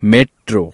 metro.